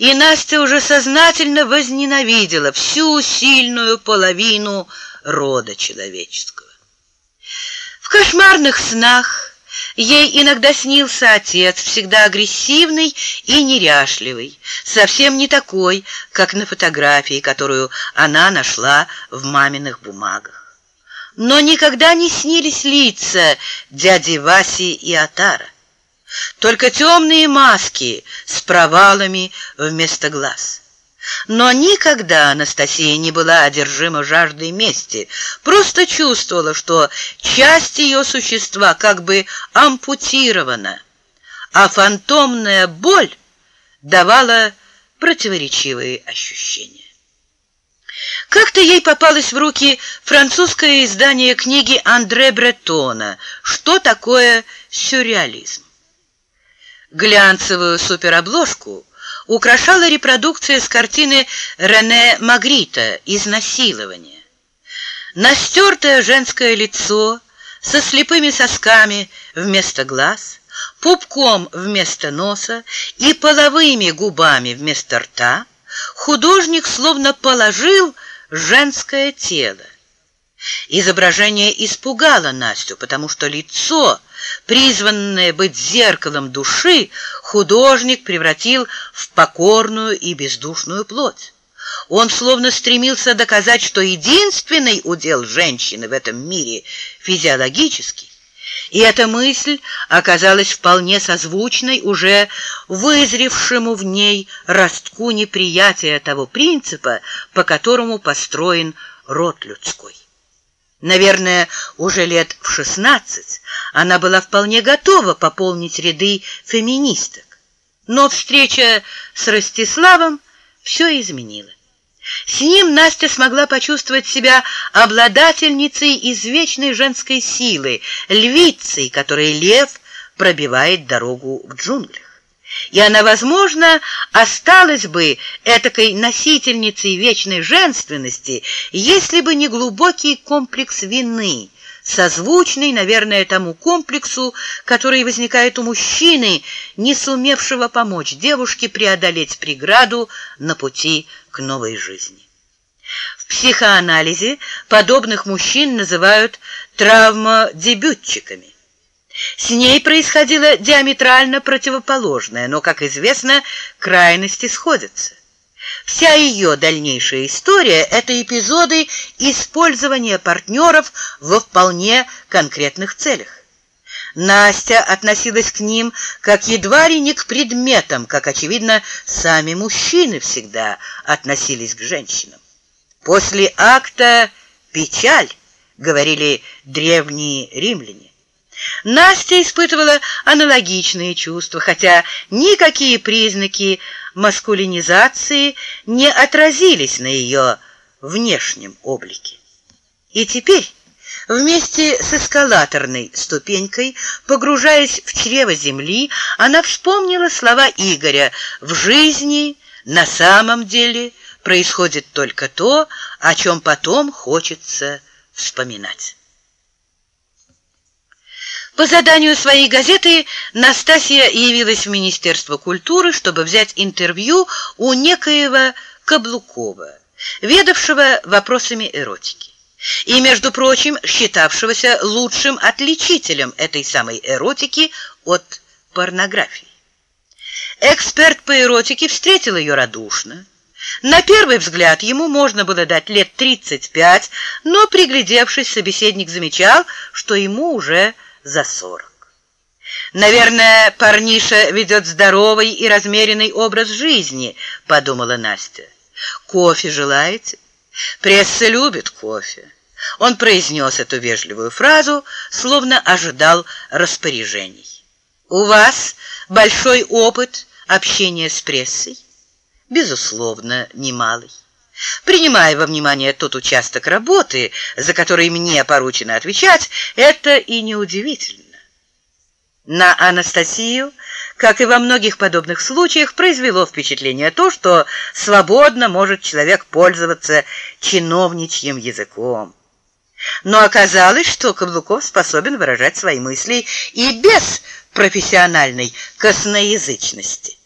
и Настя уже сознательно возненавидела всю сильную половину рода человеческого. В кошмарных снах ей иногда снился отец, всегда агрессивный и неряшливый, совсем не такой, как на фотографии, которую она нашла в маминых бумагах. Но никогда не снились лица дяди Васи и Атара. Только темные маски с провалами вместо глаз. Но никогда Анастасия не была одержима жаждой мести, просто чувствовала, что часть ее существа как бы ампутирована, а фантомная боль давала противоречивые ощущения. Как-то ей попалось в руки французское издание книги Андре Бретона «Что такое сюрреализм?». Глянцевую суперобложку украшала репродукция с картины Рене Магрита «Изнасилование». Настертое женское лицо со слепыми сосками вместо глаз, пупком вместо носа и половыми губами вместо рта, художник словно положил женское тело. Изображение испугало Настю, потому что лицо, призванное быть зеркалом души, художник превратил в покорную и бездушную плоть. Он словно стремился доказать, что единственный удел женщины в этом мире физиологический, и эта мысль оказалась вполне созвучной уже вызревшему в ней ростку неприятия того принципа, по которому построен род людской. Наверное, уже лет в шестнадцать она была вполне готова пополнить ряды феминисток. Но встреча с Ростиславом все изменила. С ним Настя смогла почувствовать себя обладательницей извечной женской силы, львицей, которой лев пробивает дорогу в джунглях и она, возможно, осталась бы этакой носительницей вечной женственности, если бы не глубокий комплекс вины, созвучный, наверное, тому комплексу, который возникает у мужчины, не сумевшего помочь девушке преодолеть преграду на пути к новой жизни. В психоанализе подобных мужчин называют травмодебютчиками. С ней происходило диаметрально противоположное, но, как известно, крайности сходятся. Вся ее дальнейшая история — это эпизоды использования партнеров во вполне конкретных целях. Настя относилась к ним как едва ли не к предметам, как, очевидно, сами мужчины всегда относились к женщинам. После акта «печаль», говорили древние римляне. Настя испытывала аналогичные чувства, хотя никакие признаки маскулинизации не отразились на ее внешнем облике. И теперь, вместе с эскалаторной ступенькой, погружаясь в чрево земли, она вспомнила слова Игоря «В жизни на самом деле происходит только то, о чем потом хочется вспоминать». По заданию своей газеты Настасья явилась в Министерство культуры, чтобы взять интервью у некоего Каблукова, ведавшего вопросами эротики и, между прочим, считавшегося лучшим отличителем этой самой эротики от порнографии. Эксперт по эротике встретил ее радушно. На первый взгляд ему можно было дать лет 35, но, приглядевшись, собеседник замечал, что ему уже за сорок. «Наверное, парниша ведет здоровый и размеренный образ жизни», — подумала Настя. «Кофе желаете?» «Пресса любит кофе». Он произнес эту вежливую фразу, словно ожидал распоряжений. «У вас большой опыт общения с прессой?» «Безусловно, немалый». Принимая во внимание тот участок работы, за который мне поручено отвечать, это и неудивительно. На Анастасию, как и во многих подобных случаях, произвело впечатление то, что свободно может человек пользоваться чиновничьим языком. Но оказалось, что Каблуков способен выражать свои мысли и без профессиональной косноязычности.